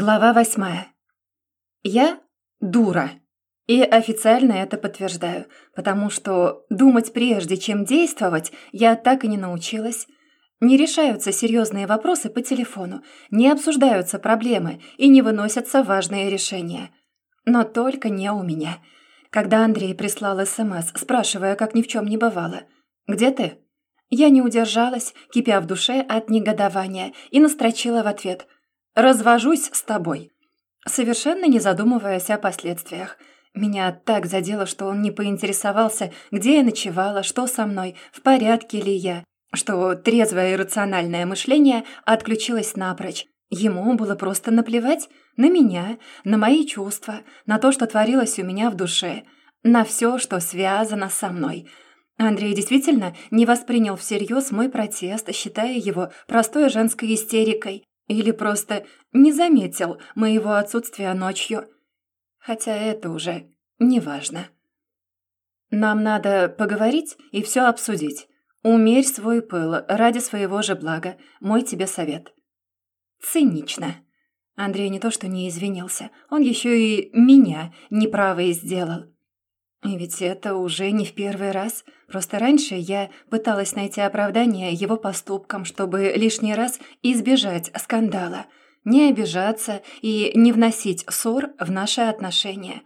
Глава восьмая. Я дура. И официально это подтверждаю, потому что думать прежде, чем действовать, я так и не научилась. Не решаются серьезные вопросы по телефону, не обсуждаются проблемы и не выносятся важные решения. Но только не у меня. Когда Андрей прислал СМС, спрашивая, как ни в чем не бывало, «Где ты?» Я не удержалась, кипя в душе от негодования, и настрочила в ответ – развожусь с тобой». Совершенно не задумываясь о последствиях. Меня так задело, что он не поинтересовался, где я ночевала, что со мной, в порядке ли я, что трезвое и рациональное мышление отключилось напрочь. Ему было просто наплевать на меня, на мои чувства, на то, что творилось у меня в душе, на все, что связано со мной. Андрей действительно не воспринял всерьез мой протест, считая его простой женской истерикой. Или просто не заметил моего отсутствия ночью. Хотя это уже не важно. Нам надо поговорить и все обсудить. Умерь свой пыл ради своего же блага. Мой тебе совет. Цинично. Андрей не то что не извинился, он еще и меня неправой сделал. И ведь это уже не в первый раз. Просто раньше я пыталась найти оправдание его поступкам, чтобы лишний раз избежать скандала, не обижаться и не вносить ссор в наши отношения.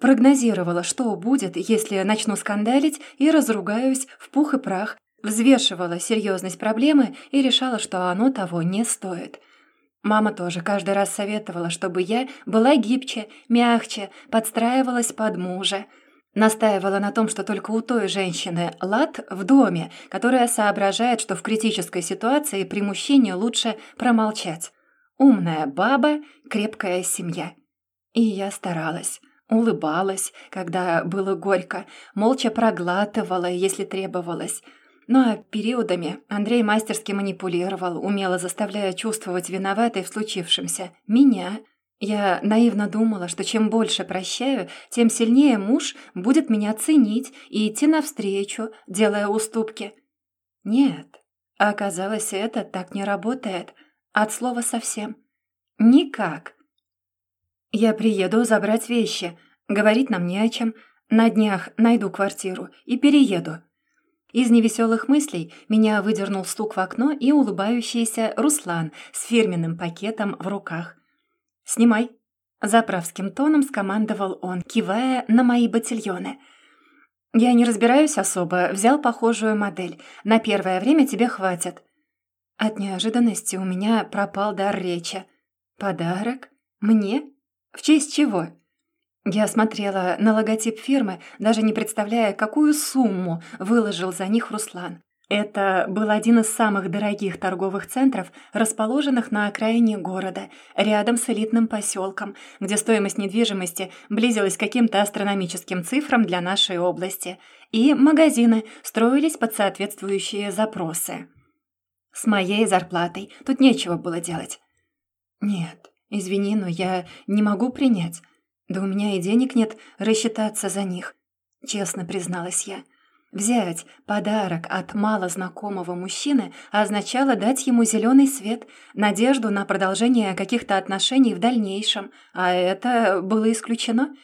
Прогнозировала, что будет, если начну скандалить и разругаюсь в пух и прах, взвешивала серьезность проблемы и решала, что оно того не стоит. Мама тоже каждый раз советовала, чтобы я была гибче, мягче, подстраивалась под мужа – Настаивала на том, что только у той женщины лад в доме, которая соображает, что в критической ситуации при мужчине лучше промолчать. Умная баба, крепкая семья. И я старалась, улыбалась, когда было горько, молча проглатывала, если требовалось. Ну а периодами Андрей мастерски манипулировал, умело заставляя чувствовать виноватой в случившемся меня – я наивно думала, что чем больше прощаю, тем сильнее муж будет меня ценить и идти навстречу, делая уступки. Нет, оказалось, это так не работает. От слова совсем. Никак. Я приеду забрать вещи. Говорить нам не о чем. На днях найду квартиру и перееду. Из невеселых мыслей меня выдернул стук в окно и улыбающийся Руслан с фирменным пакетом в руках. «Снимай!» Заправским тоном скомандовал он, кивая на мои ботильоны. «Я не разбираюсь особо, взял похожую модель. На первое время тебе хватит». От неожиданности у меня пропал дар речи. «Подарок? Мне? В честь чего?» Я смотрела на логотип фирмы, даже не представляя, какую сумму выложил за них Руслан. Это был один из самых дорогих торговых центров, расположенных на окраине города, рядом с элитным поселком, где стоимость недвижимости близилась к каким-то астрономическим цифрам для нашей области, и магазины строились под соответствующие запросы. С моей зарплатой тут нечего было делать. «Нет, извини, но я не могу принять. Да у меня и денег нет рассчитаться за них», — честно призналась я. Взять подарок от малознакомого мужчины означало дать ему зеленый свет, надежду на продолжение каких-то отношений в дальнейшем, а это было исключено.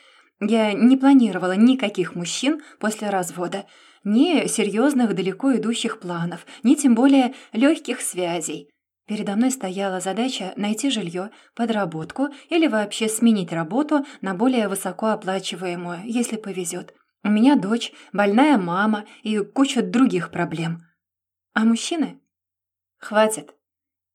Я не планировала никаких мужчин после развода, ни серьезных далеко идущих планов, ни тем более легких связей. Передо мной стояла задача найти жилье, подработку или вообще сменить работу на более высокооплачиваемую, если повезет. У меня дочь, больная мама и куча других проблем. А мужчины? Хватит.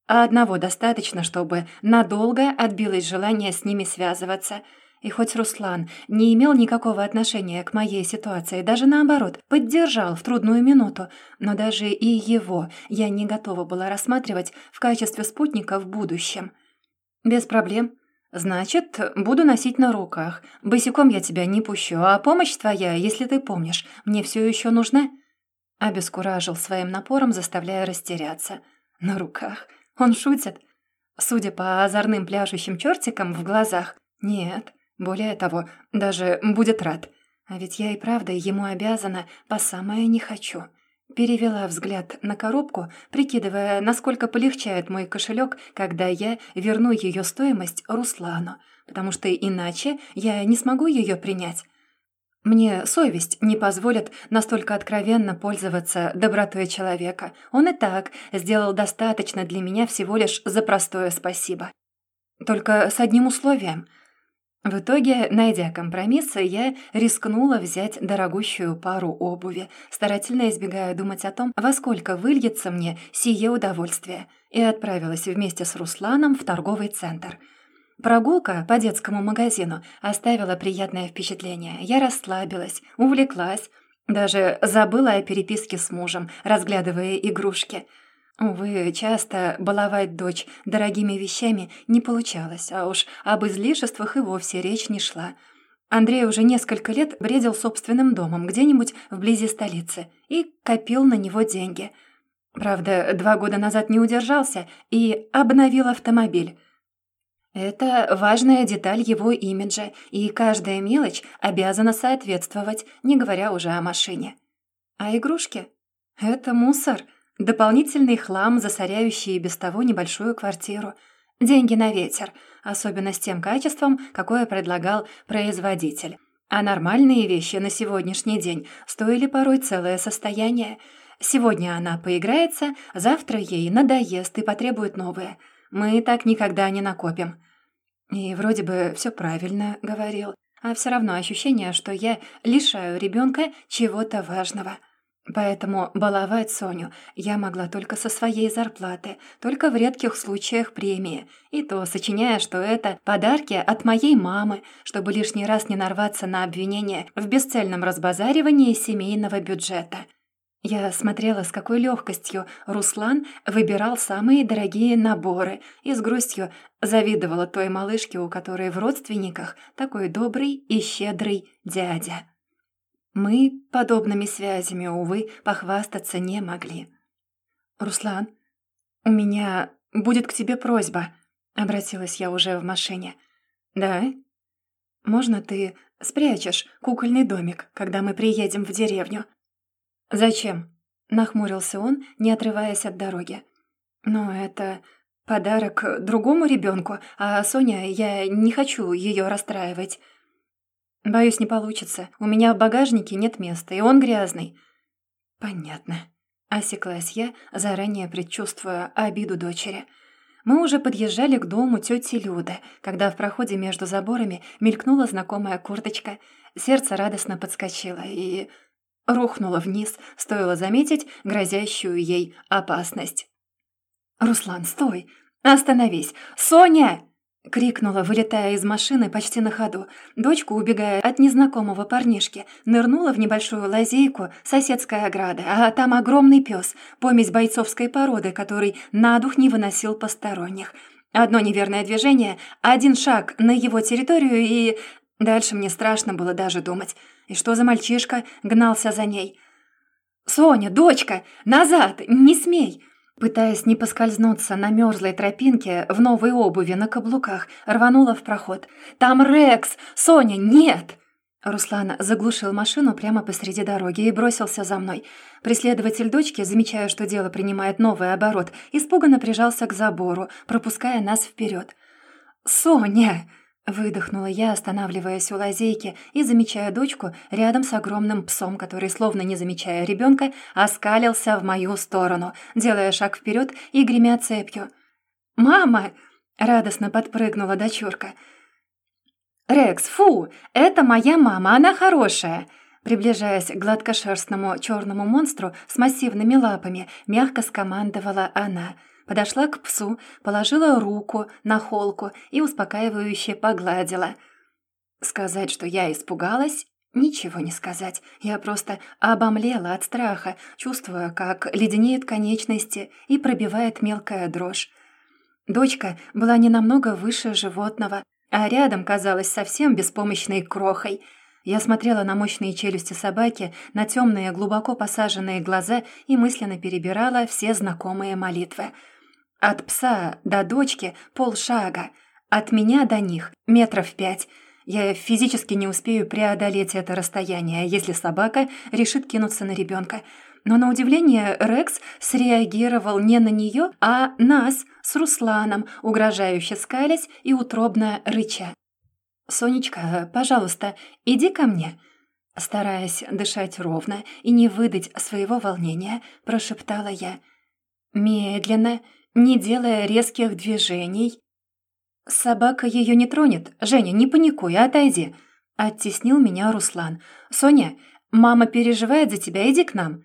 А одного достаточно, чтобы надолго отбилось желание с ними связываться. И хоть Руслан не имел никакого отношения к моей ситуации, даже наоборот, поддержал в трудную минуту, но даже и его я не готова была рассматривать в качестве спутника в будущем. Без проблем. «Значит, буду носить на руках. Босиком я тебя не пущу, а помощь твоя, если ты помнишь, мне все еще нужна?» Обескуражил своим напором, заставляя растеряться. «На руках? Он шутит?» Судя по озорным пляшущим чертикам в глазах, нет, более того, даже будет рад. А ведь я и правда ему обязана по самое не хочу. Перевела взгляд на коробку, прикидывая, насколько полегчает мой кошелек, когда я верну ее стоимость Руслану, потому что иначе я не смогу ее принять. Мне совесть не позволит настолько откровенно пользоваться добротой человека. Он и так сделал достаточно для меня всего лишь за простое спасибо. Только с одним условием. В итоге, найдя компромиссы, я рискнула взять дорогущую пару обуви, старательно избегая думать о том, во сколько выльется мне сие удовольствие, и отправилась вместе с Русланом в торговый центр – Прогулка по детскому магазину оставила приятное впечатление. Я расслабилась, увлеклась, даже забыла о переписке с мужем, разглядывая игрушки. Увы, часто баловать дочь дорогими вещами не получалось, а уж об излишествах и вовсе речь не шла. Андрей уже несколько лет бредил собственным домом где-нибудь вблизи столицы и копил на него деньги. Правда, два года назад не удержался и обновил автомобиль. Это важная деталь его имиджа, и каждая мелочь обязана соответствовать, не говоря уже о машине. А игрушки? Это мусор, дополнительный хлам, засоряющий без того небольшую квартиру. Деньги на ветер, особенно с тем качеством, какое предлагал производитель. А нормальные вещи на сегодняшний день стоили порой целое состояние. Сегодня она поиграется, завтра ей надоест и потребует новое – мы так никогда не накопим. И вроде бы все правильно говорил, а все равно ощущение, что я лишаю ребенка чего-то важного. Поэтому баловать Соню я могла только со своей зарплаты, только в редких случаях премии, и то сочиняя, что это подарки от моей мамы, чтобы лишний раз не нарваться на обвинение в бесцельном разбазаривании семейного бюджета. Я смотрела, с какой легкостью Руслан выбирал самые дорогие наборы и с грустью завидовала той малышке, у которой в родственниках такой добрый и щедрый дядя. Мы подобными связями, увы, похвастаться не могли. «Руслан, у меня будет к тебе просьба», — обратилась я уже в машине. «Да? Можно ты спрячешь кукольный домик, когда мы приедем в деревню?» «Зачем?» — нахмурился он, не отрываясь от дороги. «Но это подарок другому ребенку, а Соня, я не хочу ее расстраивать». «Боюсь, не получится. У меня в багажнике нет места, и он грязный». «Понятно», — осеклась я, заранее предчувствуя обиду дочери. Мы уже подъезжали к дому тети Люды, когда в проходе между заборами мелькнула знакомая курточка. Сердце радостно подскочило, и рухнула вниз, стоило заметить грозящую ей опасность. «Руслан, стой! Остановись! Соня!» — крикнула, вылетая из машины почти на ходу. Дочка, убегая от незнакомого парнишки, нырнула в небольшую лазейку соседской ограды, а там огромный пес, помесь бойцовской породы, который на дух не выносил посторонних. Одно неверное движение, один шаг на его территорию и... Дальше мне страшно было даже думать. И что за мальчишка гнался за ней? «Соня, дочка, назад, не смей!» Пытаясь не поскользнуться на мерзлой тропинке в новой обуви на каблуках, рванула в проход. «Там Рекс! Соня, нет!» Руслан заглушил машину прямо посреди дороги и бросился за мной. Преследователь дочки, замечая, что дело принимает новый оборот, испуганно прижался к забору, пропуская нас вперед. «Соня!» Выдохнула я, останавливаясь у лазейки и замечая дочку рядом с огромным псом, который, словно не замечая ребенка, оскалился в мою сторону, делая шаг вперед и гремя цепью. «Мама!» — радостно подпрыгнула дочурка. «Рекс, фу! Это моя мама, она хорошая!» Приближаясь к гладкошерстному черному монстру с массивными лапами, мягко скомандовала она — Подошла к псу, положила руку на холку и успокаивающе погладила. Сказать, что я испугалась, ничего не сказать. Я просто обомлела от страха, чувствуя, как леденеют конечности и пробивает мелкая дрожь. Дочка была не намного выше животного, а рядом казалась совсем беспомощной крохой. Я смотрела на мощные челюсти собаки, на темные глубоко посаженные глаза и мысленно перебирала все знакомые молитвы — от пса до дочки полшага, от меня до них метров пять. Я физически не успею преодолеть это расстояние, если собака решит кинуться на ребенка. но на удивление Рекс среагировал не на нее, а нас с Русланом, угрожающе скалясь и утробно рыча. «Сонечка, пожалуйста, иди ко мне», Стараясь дышать ровно и не выдать своего волнения, прошептала я. Медленно, не делая резких движений. «Собака ее не тронет. Женя, не паникуй, отойди», — оттеснил меня Руслан. «Соня, мама переживает за тебя, иди к нам».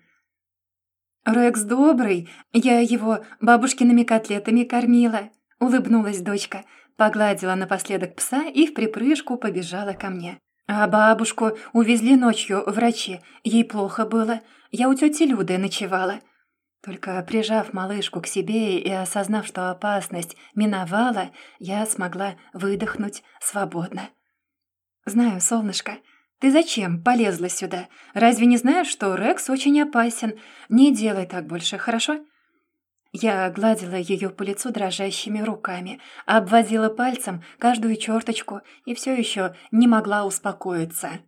«Рекс добрый, я его бабушкиными котлетами кормила», — улыбнулась дочка, погладила напоследок пса и в припрыжку побежала ко мне. А бабушку увезли ночью врачи. Ей плохо было. Я у тети Люды ночевала. Только прижав малышку к себе и осознав, что опасность миновала, я смогла выдохнуть свободно. «Знаю, солнышко, ты зачем полезла сюда? Разве не знаешь, что Рекс очень опасен? Не делай так больше, хорошо?» Я гладила ее по лицу дрожащими руками, обводила пальцем каждую черточку и все еще не могла успокоиться.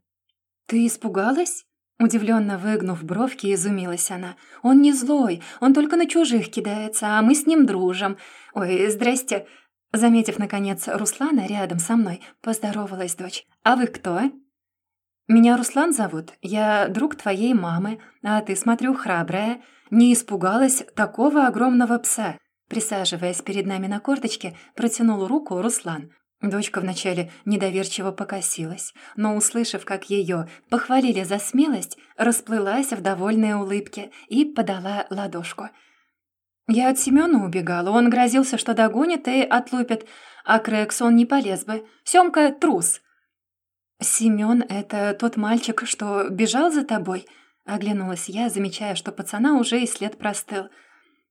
«Ты испугалась?» Удивленно выгнув бровки, изумилась она. «Он не злой, он только на чужих кидается, а мы с ним дружим. Ой, здрасте!» Заметив, наконец, Руслана рядом со мной, поздоровалась дочь. «А вы кто?» «Меня Руслан зовут. Я друг твоей мамы, а ты, смотрю, храбрая не испугалась такого огромного пса. Присаживаясь перед нами на корточке, протянул руку Руслан. Дочка вначале недоверчиво покосилась, но, услышав, как ее похвалили за смелость, расплылась в довольной улыбке и подала ладошку. Я от Семёна убегала, он грозился, что догонит и отлупит, а Крэкс он не полез бы. Сёмка — трус. «Семён — это тот мальчик, что бежал за тобой?» Оглянулась я, замечая, что пацана уже и след простыл.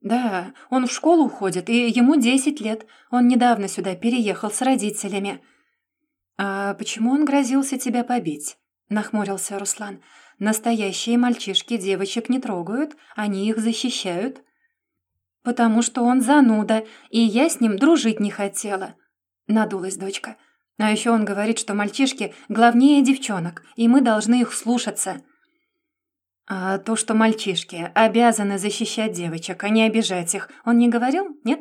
«Да, он в школу ходит, и ему десять лет. Он недавно сюда переехал с родителями». «А почему он грозился тебя побить?» — нахмурился Руслан. «Настоящие мальчишки девочек не трогают, они их защищают». «Потому что он зануда, и я с ним дружить не хотела», — надулась дочка. «А еще он говорит, что мальчишки главнее девчонок, и мы должны их слушаться». «А то, что мальчишки обязаны защищать девочек, а не обижать их, он не говорил, нет?»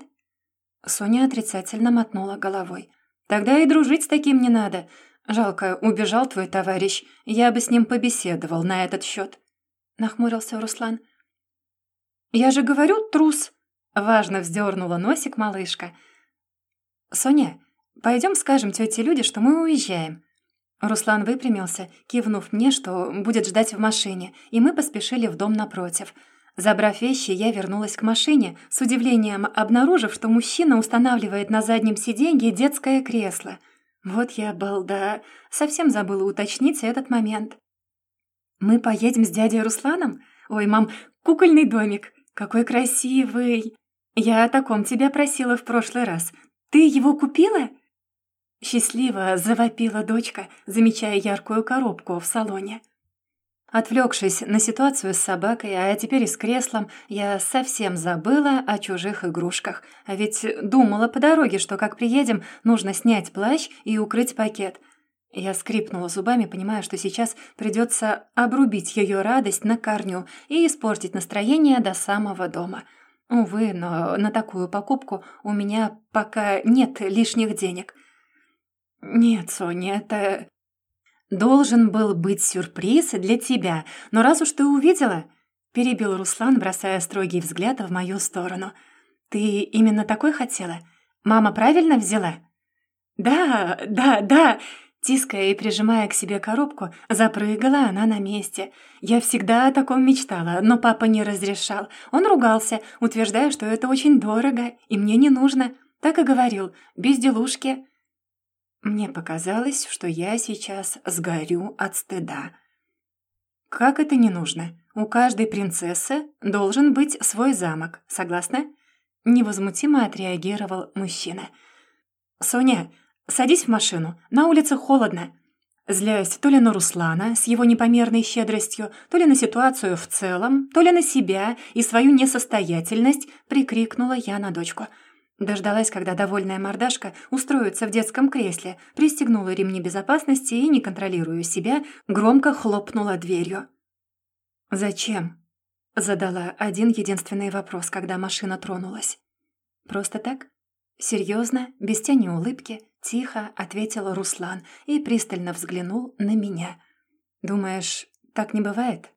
Соня отрицательно мотнула головой. «Тогда и дружить с таким не надо. Жалко, убежал твой товарищ. Я бы с ним побеседовал на этот счет. Нахмурился Руслан. «Я же говорю, трус!» Важно вздернула носик малышка. «Соня, пойдем скажем тете Люде, что мы уезжаем. Руслан выпрямился, кивнув мне, что будет ждать в машине, и мы поспешили в дом напротив. Забрав вещи, я вернулась к машине, с удивлением обнаружив, что мужчина устанавливает на заднем сиденье детское кресло. Вот я балда, совсем забыла уточнить этот момент. «Мы поедем с дядей Русланом? Ой, мам, кукольный домик, какой красивый! Я о таком тебя просила в прошлый раз. Ты его купила?» Счастливо завопила дочка, замечая яркую коробку в салоне. Отвлекшись на ситуацию с собакой, а теперь и с креслом, я совсем забыла о чужих игрушках. А ведь думала по дороге, что как приедем, нужно снять плащ и укрыть пакет. Я скрипнула зубами, понимая, что сейчас придется обрубить ее радость на корню и испортить настроение до самого дома. Увы, но на такую покупку у меня пока нет лишних денег — «Нет, Соня, это...» «Должен был быть сюрприз для тебя, но раз уж ты увидела...» Перебил Руслан, бросая строгий взгляд в мою сторону. «Ты именно такой хотела? Мама правильно взяла?» «Да, да, да!» Тиская и прижимая к себе коробку, запрыгала она на месте. Я всегда о таком мечтала, но папа не разрешал. Он ругался, утверждая, что это очень дорого, и мне не нужно. Так и говорил, безделушки. Мне показалось, что я сейчас сгорю от стыда. Как это не нужно? У каждой принцессы должен быть свой замок, согласна? Невозмутимо отреагировал мужчина. «Соня, садись в машину, на улице холодно». Злясь то ли на Руслана с его непомерной щедростью, то ли на ситуацию в целом, то ли на себя и свою несостоятельность, прикрикнула я на дочку – Дождалась, когда довольная мордашка устроится в детском кресле, пристегнула ремни безопасности и, не контролируя себя, громко хлопнула дверью. «Зачем?» Задала один единственный вопрос, когда машина тронулась. «Просто так?» Серьезно, без тени улыбки, тихо ответил Руслан и пристально взглянул на меня. «Думаешь, так не бывает?»